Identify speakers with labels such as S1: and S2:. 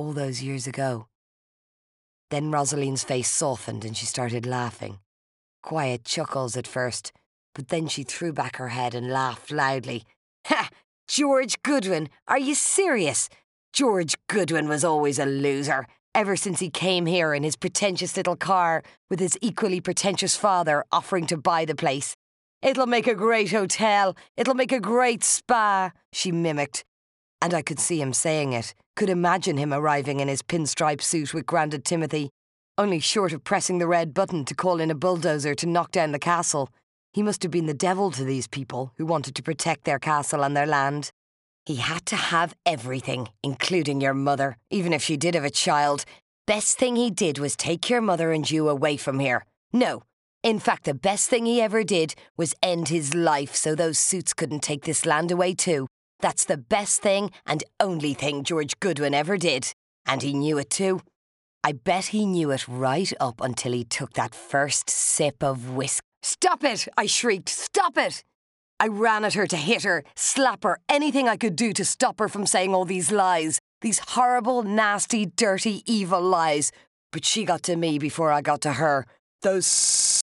S1: all those years ago. Then Rosaline's face softened and she started laughing. Quiet chuckles at first, but then she threw back her head and laughed loudly. Ha! George Goodwin, are you serious? George Goodwin was always a loser, ever since he came here in his pretentious little car with his equally pretentious father offering to buy the place. It'll make a great hotel, it'll make a great spa, she mimicked. And I could see him saying it, could imagine him arriving in his pinstripe suit with Grandad Timothy, only short of pressing the red button to call in a bulldozer to knock down the castle. He must have been the devil to these people who wanted to protect their castle and their land. He had to have everything, including your mother, even if she did have a child. Best thing he did was take your mother and you away from here. No. In fact, the best thing he ever did was end his life so those suits couldn't take this land away too. That's the best thing and only thing George Goodwin ever did. And he knew it too. I bet he knew it right up until he took that first sip of whiskey. Stop it! I shrieked. Stop it! I ran at her to hit her, slap her, anything I could do to stop her from saying all these lies. These horrible, nasty, dirty, evil lies. But she got to me before I got to her. Those